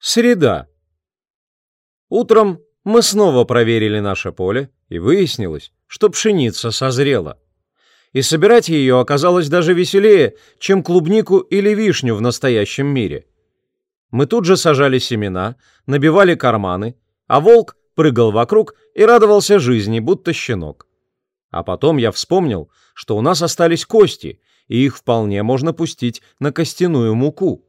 Среда. Утром мы снова проверили наше поле, и выяснилось, что пшеница созрела. И собирать ее оказалось даже веселее, чем клубнику или вишню в настоящем мире. Мы тут же сажали семена, набивали карманы, а волк прыгал вокруг и радовался жизни, будто щенок. А потом я вспомнил, что у нас остались кости, и их вполне можно пустить на костяную муку.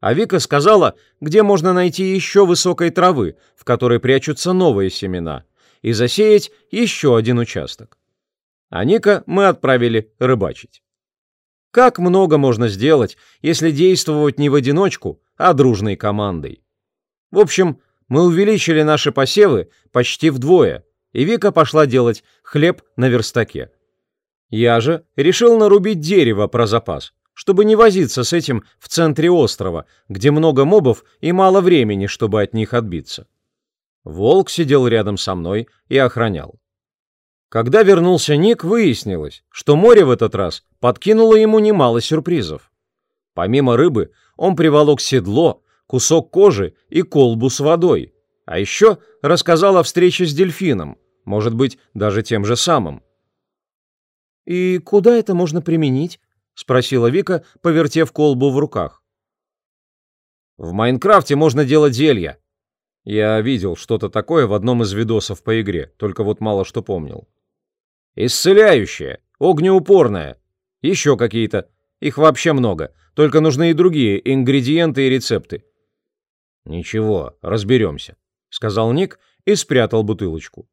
А Вика сказала, где можно найти еще высокой травы, в которой прячутся новые семена, и засеять еще один участок. А Ника мы отправили рыбачить. Как много можно сделать, если действовать не в одиночку, а дружной командой? В общем, мы увеличили наши посевы почти вдвое, и Вика пошла делать хлеб на верстаке. Я же решил нарубить дерево про запас, чтобы не возиться с этим в центре острова, где много мобов и мало времени, чтобы от них отбиться. Волк сидел рядом со мной и охранял. Когда вернулся Ник, выяснилось, что море в этот раз подкинуло ему немало сюрпризов. Помимо рыбы, он приволок седло, кусок кожи и колбу с водой, а еще рассказал о встрече с дельфином, может быть, даже тем же самым. «И куда это можно применить?» Спросила Вика, повертев колбу в руках. В Майнкрафте можно делать зелья. Я видел что-то такое в одном из видосов по игре, только вот мало что помнил. Исцеляющее, огнеупорное, еще какие-то. Их вообще много, только нужны и другие ингредиенты и рецепты. Ничего, разберемся, сказал Ник и спрятал бутылочку.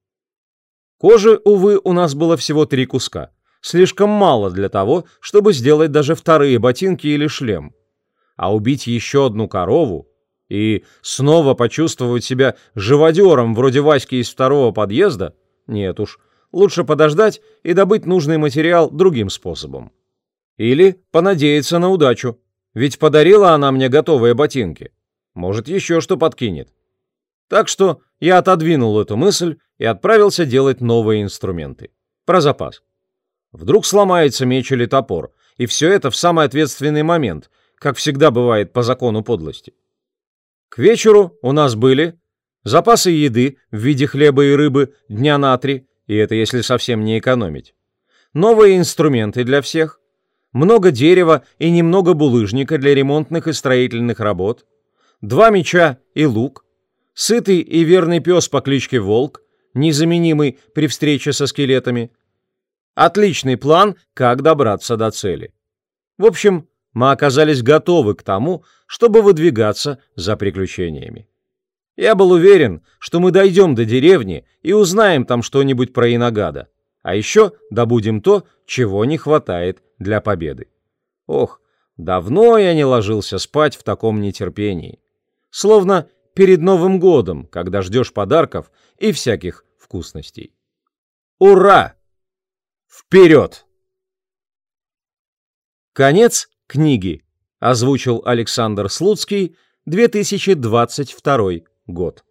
Кожи, увы, у нас было всего три куска слишком мало для того, чтобы сделать даже вторые ботинки или шлем. А убить еще одну корову и снова почувствовать себя живодером вроде Васьки из второго подъезда? Нет уж, лучше подождать и добыть нужный материал другим способом. Или понадеяться на удачу, ведь подарила она мне готовые ботинки. Может, еще что подкинет. Так что я отодвинул эту мысль и отправился делать новые инструменты. Про запас. Вдруг сломается меч или топор, и все это в самый ответственный момент, как всегда бывает по закону подлости. К вечеру у нас были запасы еды в виде хлеба и рыбы дня на три, и это если совсем не экономить, новые инструменты для всех, много дерева и немного булыжника для ремонтных и строительных работ, два меча и лук, сытый и верный пес по кличке Волк, незаменимый при встрече со скелетами, Отличный план, как добраться до цели. В общем, мы оказались готовы к тому, чтобы выдвигаться за приключениями. Я был уверен, что мы дойдем до деревни и узнаем там что-нибудь про Иногада, а еще добудем то, чего не хватает для победы. Ох, давно я не ложился спать в таком нетерпении. Словно перед Новым годом, когда ждешь подарков и всяких вкусностей. Ура! Вперед! Конец книги. Озвучил Александр Слуцкий, 2022 год.